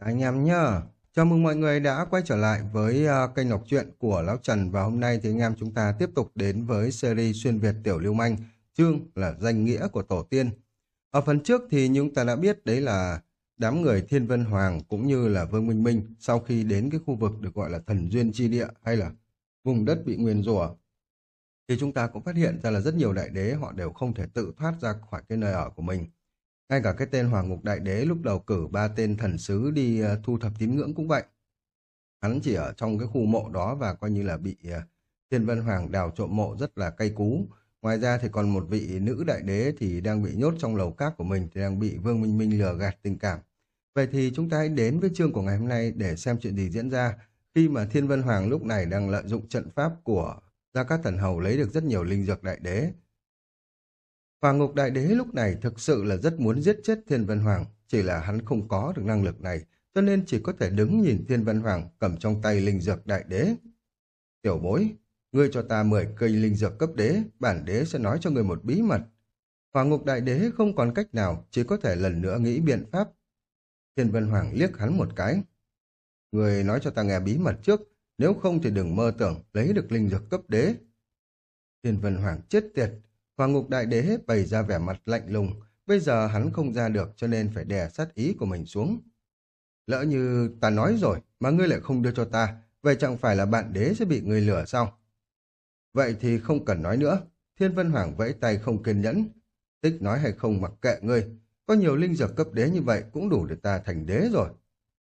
Anh em nhá, chào mừng mọi người đã quay trở lại với uh, kênh đọc truyện của Lão Trần và hôm nay thì anh em chúng ta tiếp tục đến với series xuyên Việt tiểu lưu manh, chương là danh nghĩa của tổ tiên. Ở phần trước thì chúng ta đã biết đấy là đám người Thiên Vân Hoàng cũng như là Vương Minh Minh sau khi đến cái khu vực được gọi là thần duyên chi địa hay là vùng đất bị nguyền rủa thì chúng ta cũng phát hiện ra là rất nhiều đại đế họ đều không thể tự thoát ra khỏi cái nơi ở của mình. Ngay cả cái tên Hoàng Ngục Đại Đế lúc đầu cử ba tên thần sứ đi uh, thu thập tín ngưỡng cũng vậy. Hắn chỉ ở trong cái khu mộ đó và coi như là bị uh, Thiên Vân Hoàng đào trộm mộ rất là cay cú. Ngoài ra thì còn một vị nữ đại đế thì đang bị nhốt trong lầu cát của mình thì đang bị Vương Minh Minh lừa gạt tình cảm. Vậy thì chúng ta hãy đến với chương của ngày hôm nay để xem chuyện gì diễn ra khi mà Thiên Vân Hoàng lúc này đang lợi dụng trận pháp của Gia Cát Thần Hầu lấy được rất nhiều linh dược đại đế Hoàng Ngục Đại Đế lúc này thực sự là rất muốn giết chết Thiên Vân Hoàng, chỉ là hắn không có được năng lực này, cho nên chỉ có thể đứng nhìn Thiên Vân Hoàng cầm trong tay linh dược Đại Đế. Tiểu bối, ngươi cho ta 10 cây linh dược cấp đế, bản đế sẽ nói cho ngươi một bí mật. Hoàng Ngục Đại Đế không còn cách nào, chỉ có thể lần nữa nghĩ biện pháp. Thiên Vân Hoàng liếc hắn một cái. Người nói cho ta nghe bí mật trước, nếu không thì đừng mơ tưởng lấy được linh dược cấp đế. Thiên Vân Hoàng chết tiệt, Hoàng ngục đại đế bày ra vẻ mặt lạnh lùng, bây giờ hắn không ra được cho nên phải đè sát ý của mình xuống. Lỡ như ta nói rồi mà ngươi lại không đưa cho ta, vậy chẳng phải là bạn đế sẽ bị người lừa sao? Vậy thì không cần nói nữa, Thiên Vân Hoàng vẫy tay không kiên nhẫn. Tích nói hay không mặc kệ ngươi, có nhiều linh dược cấp đế như vậy cũng đủ để ta thành đế rồi.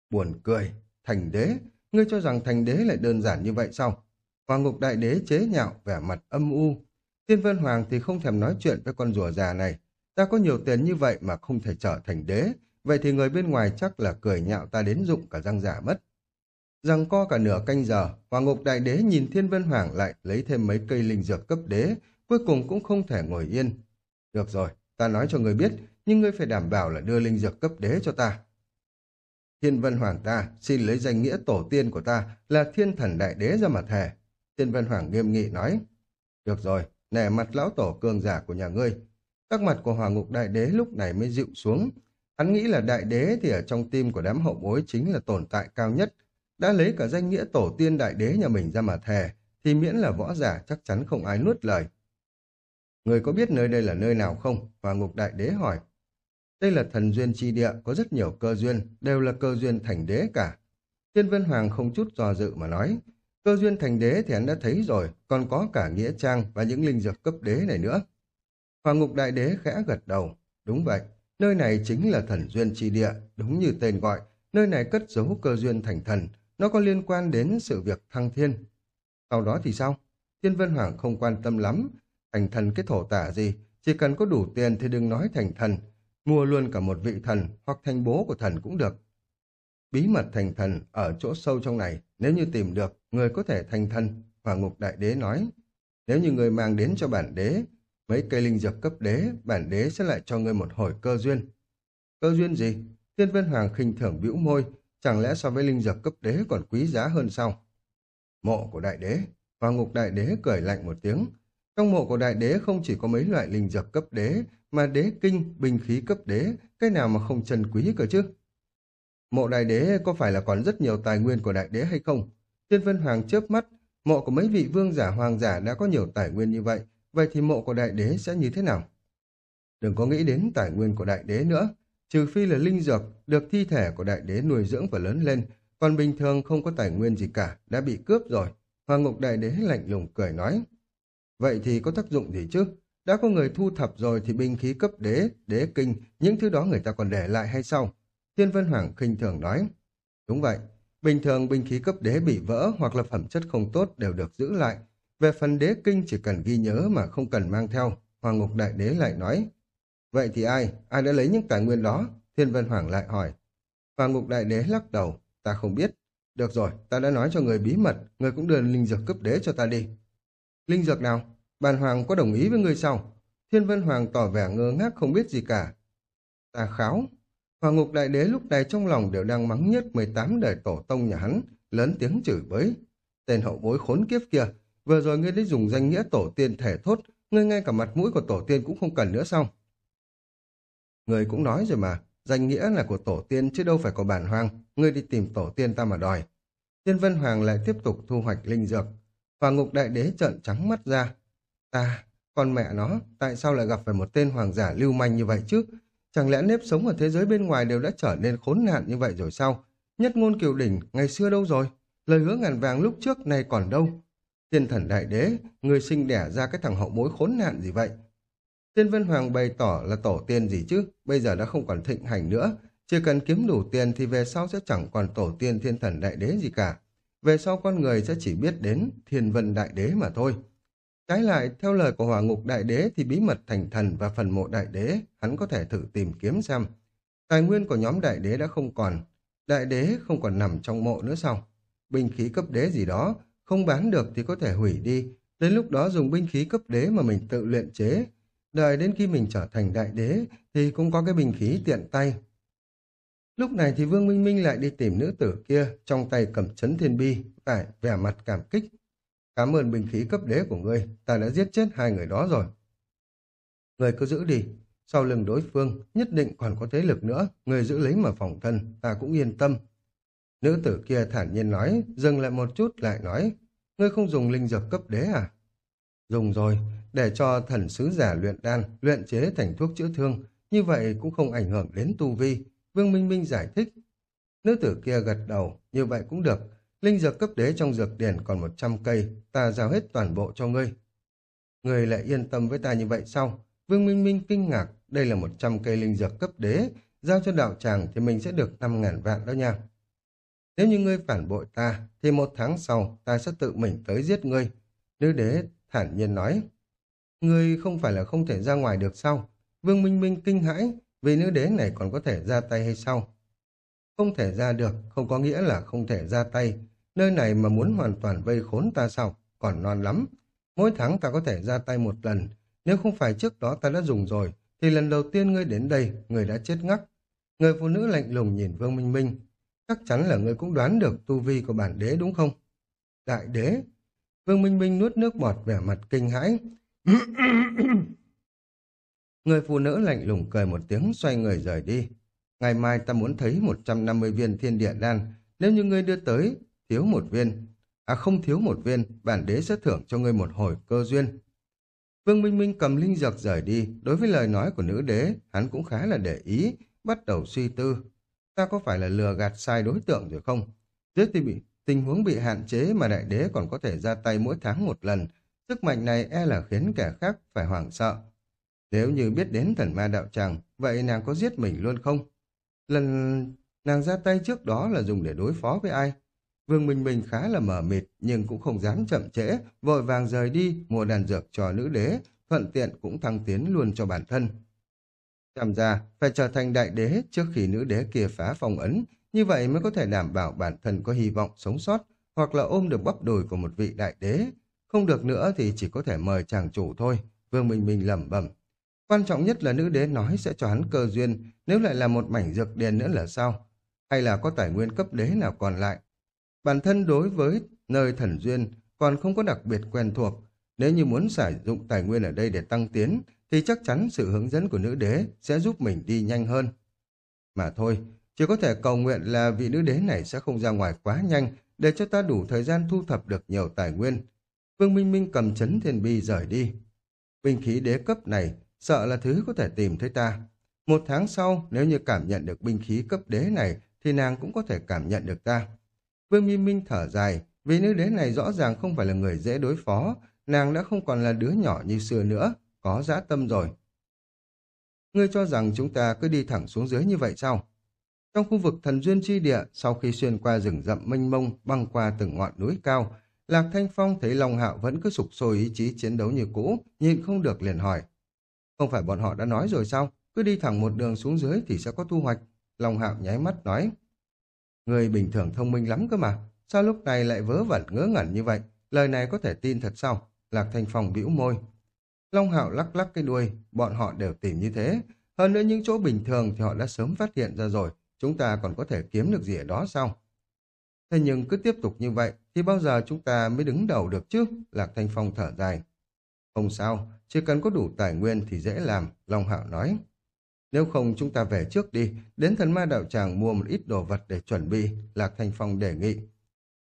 Buồn cười, thành đế, ngươi cho rằng thành đế lại đơn giản như vậy sao? Hoàng ngục đại đế chế nhạo vẻ mặt âm u, Thiên Vân Hoàng thì không thèm nói chuyện với con rùa già này. Ta có nhiều tiền như vậy mà không thể trở thành đế. Vậy thì người bên ngoài chắc là cười nhạo ta đến dụng cả răng giả mất. Rằng co cả nửa canh giờ, Hoàng Ngục Đại Đế nhìn Thiên Vân Hoàng lại lấy thêm mấy cây linh dược cấp đế, cuối cùng cũng không thể ngồi yên. Được rồi, ta nói cho người biết, nhưng ngươi phải đảm bảo là đưa linh dược cấp đế cho ta. Thiên Vân Hoàng ta xin lấy danh nghĩa tổ tiên của ta là Thiên Thần Đại Đế ra mà thề. Thiên Vân Hoàng nghiêm nghị nói. Được rồi, nể mặt lão tổ cường giả của nhà ngươi. Các mặt của Hoàng Ngục Đại Đế lúc này mới dịu xuống. Hắn nghĩ là Đại Đế thì ở trong tim của đám hậu bối chính là tồn tại cao nhất. Đã lấy cả danh nghĩa tổ tiên Đại Đế nhà mình ra mà thề, thì miễn là võ giả chắc chắn không ai nuốt lời. Người có biết nơi đây là nơi nào không? Hoàng Ngục Đại Đế hỏi. Đây là thần duyên chi địa, có rất nhiều cơ duyên, đều là cơ duyên thành đế cả. Thiên Vân Hoàng không chút do dự mà nói, Cơ duyên thành đế thì hắn đã thấy rồi, còn có cả nghĩa trang và những linh dược cấp đế này nữa. Hoàng ngục đại đế khẽ gật đầu. Đúng vậy, nơi này chính là thần duyên chi địa, đúng như tên gọi. Nơi này cất giấu cơ duyên thành thần, nó có liên quan đến sự việc thăng thiên. Sau đó thì sao? Thiên Vân Hoàng không quan tâm lắm. Thành thần cái thổ tả gì, chỉ cần có đủ tiền thì đừng nói thành thần. Mua luôn cả một vị thần hoặc thành bố của thần cũng được. Bí mật thành thần ở chỗ sâu trong này, nếu như tìm được, người có thể thành thần, và Ngục Đại Đế nói. Nếu như người mang đến cho bản đế, mấy cây linh dược cấp đế, bản đế sẽ lại cho người một hồi cơ duyên. Cơ duyên gì? Thiên Vân Hoàng khinh thường bĩu môi, chẳng lẽ so với linh dược cấp đế còn quý giá hơn sao? Mộ của Đại Đế, và Ngục Đại Đế cười lạnh một tiếng. Trong mộ của Đại Đế không chỉ có mấy loại linh dược cấp đế, mà đế kinh, binh khí cấp đế, cái nào mà không trân quý cơ chứ? Mộ đại đế có phải là còn rất nhiều tài nguyên của đại đế hay không? Thiên Vân Hoàng chớp mắt, mộ của mấy vị vương giả hoàng giả đã có nhiều tài nguyên như vậy, vậy thì mộ của đại đế sẽ như thế nào? Đừng có nghĩ đến tài nguyên của đại đế nữa, trừ phi là linh dược được thi thể của đại đế nuôi dưỡng và lớn lên, còn bình thường không có tài nguyên gì cả, đã bị cướp rồi. Hoàng Ngục Đại Đế lạnh lùng cười nói. Vậy thì có tác dụng gì chứ? Đã có người thu thập rồi thì binh khí cấp đế, đế kinh, những thứ đó người ta còn để lại hay sao? Thiên Vân Hoàng khinh thường nói. Đúng vậy, bình thường binh khí cấp đế bị vỡ hoặc là phẩm chất không tốt đều được giữ lại. Về phần đế kinh chỉ cần ghi nhớ mà không cần mang theo, Hoàng Ngục Đại Đế lại nói. Vậy thì ai? Ai đã lấy những tài nguyên đó? Thiên Vân Hoàng lại hỏi. Hoàng Ngục Đại Đế lắc đầu. Ta không biết. Được rồi, ta đã nói cho người bí mật, người cũng đưa linh dược cấp đế cho ta đi. Linh dược nào? Bàn Hoàng có đồng ý với người sao? Thiên Vân Hoàng tỏ vẻ ngơ ngác không biết gì cả. Ta kháo, Hòa ngục đại đế lúc này trong lòng đều đang mắng nhất 18 đời tổ tông nhà hắn, lớn tiếng chửi bới. Tên hậu bối khốn kiếp kia, vừa rồi ngươi đã dùng danh nghĩa tổ tiên thể thốt, ngươi ngay cả mặt mũi của tổ tiên cũng không cần nữa xong Người cũng nói rồi mà, danh nghĩa là của tổ tiên chứ đâu phải của bản hoàng, ngươi đi tìm tổ tiên ta mà đòi. Tiên Vân Hoàng lại tiếp tục thu hoạch linh dược. Hòa ngục đại đế trợn trắng mắt ra. Ta, con mẹ nó, tại sao lại gặp phải một tên hoàng giả lưu manh như vậy chứ? Chẳng lẽ nếp sống ở thế giới bên ngoài đều đã trở nên khốn nạn như vậy rồi sao? Nhất ngôn kiều đỉnh, ngày xưa đâu rồi? Lời hứa ngàn vàng lúc trước này còn đâu? Thiên thần đại đế, người sinh đẻ ra cái thằng hậu mối khốn nạn gì vậy? Thiên Vân Hoàng bày tỏ là tổ tiên gì chứ, bây giờ đã không còn thịnh hành nữa. Chỉ cần kiếm đủ tiền thì về sau sẽ chẳng còn tổ tiên thiên thần đại đế gì cả. Về sau con người sẽ chỉ biết đến thiên vân đại đế mà thôi. Trái lại, theo lời của hỏa ngục đại đế thì bí mật thành thần và phần mộ đại đế, hắn có thể thử tìm kiếm xem. Tài nguyên của nhóm đại đế đã không còn, đại đế không còn nằm trong mộ nữa sao? Binh khí cấp đế gì đó, không bán được thì có thể hủy đi, đến lúc đó dùng binh khí cấp đế mà mình tự luyện chế. Đợi đến khi mình trở thành đại đế thì cũng có cái binh khí tiện tay. Lúc này thì Vương Minh Minh lại đi tìm nữ tử kia, trong tay cầm chấn thiên bi, phải vẻ mặt cảm kích. Cảm ơn binh khí cấp đế của ngươi, ta đã giết chết hai người đó rồi. Người cứ giữ đi, sau lưng đối phương nhất định còn có thế lực nữa, người giữ lấy mà phòng thân, ta cũng yên tâm. Nữ tử kia thản nhiên nói, dừng lại một chút lại nói, ngươi không dùng linh dược cấp đế à? Dùng rồi, để cho thần sứ giả luyện đan, luyện chế thành thuốc chữa thương, như vậy cũng không ảnh hưởng đến tu vi. Vương Minh Minh giải thích. Nữ tử kia gật đầu, như vậy cũng được. Linh dược cấp đế trong dược điển còn 100 cây, ta giao hết toàn bộ cho ngươi. Ngươi lại yên tâm với ta như vậy sao? Vương Minh Minh kinh ngạc, đây là 100 cây linh dược cấp đế, giao cho đạo tràng thì mình sẽ được 5.000 vạn đó nha. Nếu như ngươi phản bội ta, thì một tháng sau ta sẽ tự mình tới giết ngươi. Nữ đế thản nhiên nói. Ngươi không phải là không thể ra ngoài được sao? Vương Minh Minh kinh hãi, vì nữ đế này còn có thể ra tay hay sao? Không thể ra được, không có nghĩa là không thể ra tay. Nơi này mà muốn hoàn toàn vây khốn ta sao? Còn non lắm. Mỗi tháng ta có thể ra tay một lần. Nếu không phải trước đó ta đã dùng rồi, thì lần đầu tiên ngươi đến đây, ngươi đã chết ngắc. Người phụ nữ lạnh lùng nhìn Vương Minh Minh. Chắc chắn là ngươi cũng đoán được tu vi của bản đế đúng không? Đại đế. Vương Minh Minh nuốt nước bọt vẻ mặt kinh hãi. Người phụ nữ lạnh lùng cười một tiếng xoay người rời đi. Ngày mai ta muốn thấy 150 viên thiên địa đan. Nếu như ngươi đưa tới, thiếu một viên. À không thiếu một viên, bản đế sẽ thưởng cho ngươi một hồi cơ duyên. Vương Minh Minh cầm linh dược rời đi. Đối với lời nói của nữ đế, hắn cũng khá là để ý, bắt đầu suy tư. Ta có phải là lừa gạt sai đối tượng rồi không? Dưới thì bị, tình huống bị hạn chế mà đại đế còn có thể ra tay mỗi tháng một lần. Sức mạnh này e là khiến kẻ khác phải hoảng sợ. Nếu như biết đến thần ma đạo tràng, vậy nàng có giết mình luôn không? Lần nàng ra tay trước đó là dùng để đối phó với ai? Vương Minh Minh khá là mờ mịt, nhưng cũng không dám chậm trễ, vội vàng rời đi, mua đàn dược cho nữ đế, thuận tiện cũng thăng tiến luôn cho bản thân. Xem ra, phải trở thành đại đế trước khi nữ đế kia phá phong ấn, như vậy mới có thể đảm bảo bản thân có hy vọng sống sót, hoặc là ôm được bắp đùi của một vị đại đế. Không được nữa thì chỉ có thể mời chàng chủ thôi, Vương Minh Minh lẩm bẩm. Quan trọng nhất là nữ đế nói sẽ cho hắn cơ duyên, nếu lại là một mảnh dược điền nữa là sao? Hay là có tài nguyên cấp đế nào còn lại? Bản thân đối với nơi thần duyên còn không có đặc biệt quen thuộc. Nếu như muốn sử dụng tài nguyên ở đây để tăng tiến, thì chắc chắn sự hướng dẫn của nữ đế sẽ giúp mình đi nhanh hơn. Mà thôi, chỉ có thể cầu nguyện là vị nữ đế này sẽ không ra ngoài quá nhanh để cho ta đủ thời gian thu thập được nhiều tài nguyên. Vương Minh Minh cầm chấn thiên bi rời đi. Binh khí đế cấp này sợ là thứ có thể tìm thấy ta. Một tháng sau, nếu như cảm nhận được binh khí cấp đế này, thì nàng cũng có thể cảm nhận được ta. Vương Minh Minh thở dài, vì nữ đế này rõ ràng không phải là người dễ đối phó, nàng đã không còn là đứa nhỏ như xưa nữa, có dã tâm rồi. Ngươi cho rằng chúng ta cứ đi thẳng xuống dưới như vậy sao? Trong khu vực thần duyên chi địa, sau khi xuyên qua rừng rậm mênh mông, băng qua từng ngọn núi cao, Lạc Thanh Phong thấy Long Hạo vẫn cứ sục sôi ý chí chiến đấu như cũ, nhịn không được liền hỏi. Không phải bọn họ đã nói rồi sao? Cứ đi thẳng một đường xuống dưới thì sẽ có thu hoạch. Long Hạo nháy mắt nói. Người bình thường thông minh lắm cơ mà. Sao lúc này lại vớ vẩn ngớ ngẩn như vậy? Lời này có thể tin thật sao? Lạc Thanh Phong bĩu môi. Long Hạo lắc lắc cái đuôi. Bọn họ đều tìm như thế. Hơn nữa những chỗ bình thường thì họ đã sớm phát hiện ra rồi. Chúng ta còn có thể kiếm được gì ở đó sao? Thế nhưng cứ tiếp tục như vậy thì bao giờ chúng ta mới đứng đầu được chứ? Lạc Thanh Phong thở dài. Không sao, chỉ cần có đủ tài nguyên thì dễ làm, Long Hạo nói. Nếu không chúng ta về trước đi, đến thần ma đạo tràng mua một ít đồ vật để chuẩn bị, Lạc Thanh Phong đề nghị.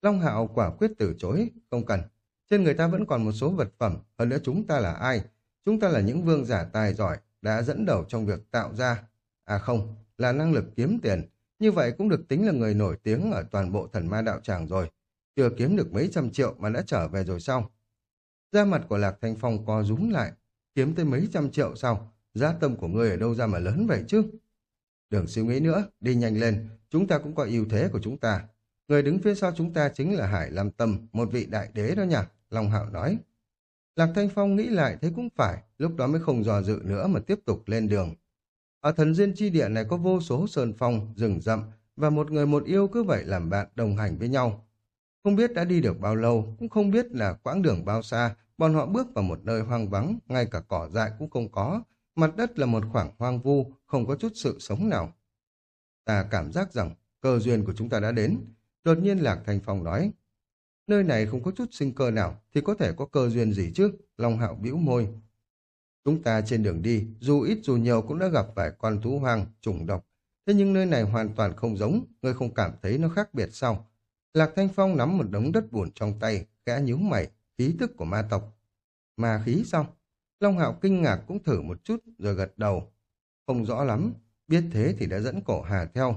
Long Hạo quả quyết từ chối, không cần. Trên người ta vẫn còn một số vật phẩm, hơn nữa chúng ta là ai? Chúng ta là những vương giả tài giỏi, đã dẫn đầu trong việc tạo ra. À không, là năng lực kiếm tiền. Như vậy cũng được tính là người nổi tiếng ở toàn bộ thần ma đạo tràng rồi. Chưa kiếm được mấy trăm triệu mà đã trở về rồi sao? Da mặt của Lạc Thanh Phong co rúm lại, kiếm tới mấy trăm triệu sau, giá tâm của ngươi ở đâu ra mà lớn vậy chứ? Đừng suy nghĩ nữa, đi nhanh lên, chúng ta cũng có ưu thế của chúng ta. Người đứng phía sau chúng ta chính là Hải Lam Tâm, một vị đại đế đó nhỉ? Long Hạo nói. Lạc Thanh Phong nghĩ lại thấy cũng phải, lúc đó mới không dò dự nữa mà tiếp tục lên đường. Ở thần duyên chi địa này có vô số sơn phong, rừng rậm, và một người một yêu cứ vậy làm bạn đồng hành với nhau. Không biết đã đi được bao lâu, cũng không biết là quãng đường bao xa, bọn họ bước vào một nơi hoang vắng, ngay cả cỏ dại cũng không có, mặt đất là một khoảng hoang vu, không có chút sự sống nào. Ta cảm giác rằng cơ duyên của chúng ta đã đến. Đột nhiên Lạc Thanh Phong nói, nơi này không có chút sinh cơ nào thì có thể có cơ duyên gì chứ? Long Hạo bĩu môi. Chúng ta trên đường đi, dù ít dù nhiều cũng đã gặp vài con thú hoang, trùng độc. Thế nhưng nơi này hoàn toàn không giống, ngươi không cảm thấy nó khác biệt sao? Lạc Thanh Phong nắm một đống đất bùn trong tay, khẽ nhíu mày, khí tức của ma tộc. Ma khí sao? Long Hạo kinh ngạc cũng thử một chút rồi gật đầu. Không rõ lắm, biết thế thì đã dẫn cổ Hà theo.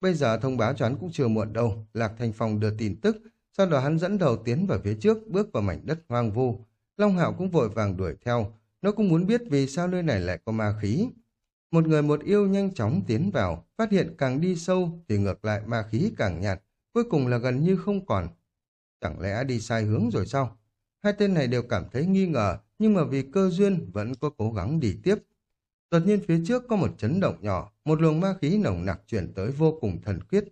Bây giờ thông báo cho hắn cũng chưa muộn đâu, Lạc thành Phong đưa tin tức, sau đó hắn dẫn đầu tiến vào phía trước, bước vào mảnh đất hoang vu. Long Hạo cũng vội vàng đuổi theo, nó cũng muốn biết vì sao nơi này lại có ma khí. Một người một yêu nhanh chóng tiến vào, phát hiện càng đi sâu thì ngược lại ma khí càng nhạt, cuối cùng là gần như không còn. Chẳng lẽ đi sai hướng rồi sao? Hai tên này đều cảm thấy nghi ngờ, nhưng mà vì cơ duyên vẫn có cố gắng đi tiếp. Đột nhiên phía trước có một chấn động nhỏ, một luồng ma khí nồng nặc chuyển tới vô cùng thần quyết.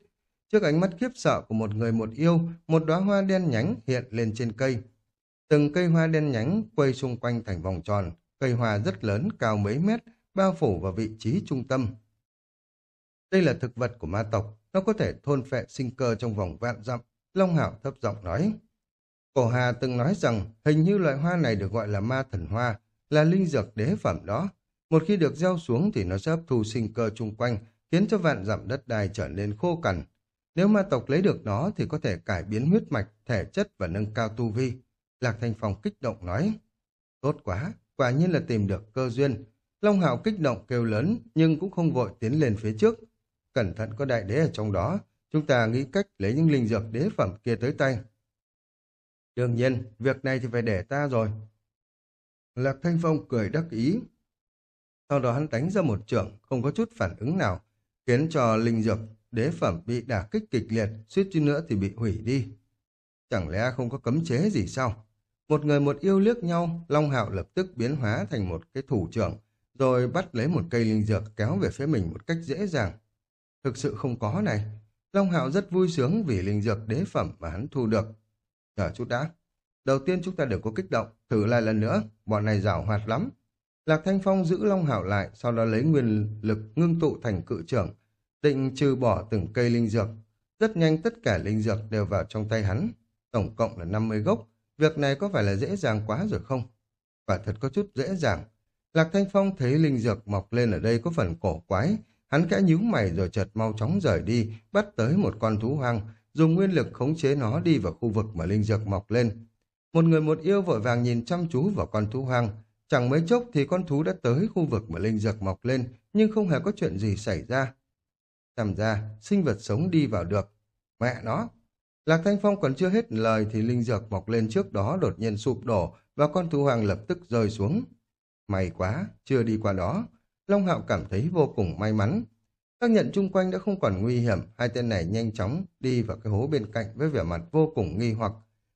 Trước ánh mắt khiếp sợ của một người một yêu, một đóa hoa đen nhánh hiện lên trên cây. Từng cây hoa đen nhánh quay xung quanh thành vòng tròn, cây hoa rất lớn, cao mấy mét, bao phủ vào vị trí trung tâm. Đây là thực vật của ma tộc, nó có thể thôn phệ sinh cơ trong vòng vạn dặm, Long Hạo thấp giọng nói. Cổ Hà từng nói rằng hình như loại hoa này được gọi là ma thần hoa, là linh dược đế phẩm đó. Một khi được gieo xuống thì nó sẽ hấp thu sinh cơ chung quanh, khiến cho vạn dặm đất đai trở nên khô cằn. Nếu ma tộc lấy được nó thì có thể cải biến huyết mạch, thể chất và nâng cao tu vi. Lạc Thanh Phong kích động nói. Tốt quá, quả nhiên là tìm được cơ duyên. Long Hạo kích động kêu lớn nhưng cũng không vội tiến lên phía trước. Cẩn thận có đại đế ở trong đó, chúng ta nghĩ cách lấy những linh dược đế phẩm kia tới tay. Đương nhiên, việc này thì phải để ta rồi. Lạc Thanh Phong cười đắc ý. Sau đó hắn đánh ra một trưởng, không có chút phản ứng nào, khiến cho linh dược, đế phẩm bị đả kích kịch liệt, suýt chút nữa thì bị hủy đi. Chẳng lẽ không có cấm chế gì sao? Một người một yêu liếc nhau, Long Hạo lập tức biến hóa thành một cái thủ trưởng, rồi bắt lấy một cây linh dược kéo về phía mình một cách dễ dàng. Thực sự không có này. Long Hạo rất vui sướng vì linh dược đế phẩm mà hắn thu được. Chờ chút đã. Đầu tiên chúng ta đều có kích động, thử lại lần nữa, bọn này rảo hoạt lắm. Lạc Thanh Phong giữ Long Hạo lại, sau đó lấy nguyên lực ngưng tụ thành cự trưởng, định trừ bỏ từng cây linh dược. Rất nhanh tất cả linh dược đều vào trong tay hắn, tổng cộng là 50 gốc. Việc này có phải là dễ dàng quá rồi không? Và thật có chút dễ dàng. Lạc Thanh Phong thấy linh dược mọc lên ở đây có phần cổ quái, hắn kẽ nhíu mày rồi chợt mau chóng rời đi, bắt tới một con thú hoang, dùng nguyên lực khống chế nó đi vào khu vực mà linh dược mọc lên. Một người một yêu vội vàng nhìn chăm chú vào con thú hoang. Chẳng mấy chốc thì con thú đã tới khu vực mà linh dược mọc lên, nhưng không hề có chuyện gì xảy ra. Tầm ra, sinh vật sống đi vào được. Mẹ nó! Lạc Thanh Phong còn chưa hết lời thì linh dược mọc lên trước đó đột nhiên sụp đổ và con thú hoang lập tức rơi xuống. May quá, chưa đi qua đó. Long Hạo cảm thấy vô cùng may mắn. Các nhận chung quanh đã không còn nguy hiểm, hai tên này nhanh chóng đi vào cái hố bên cạnh với vẻ mặt vô cùng nghi hoặc.